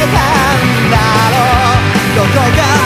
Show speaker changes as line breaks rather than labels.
たんだろう。どこか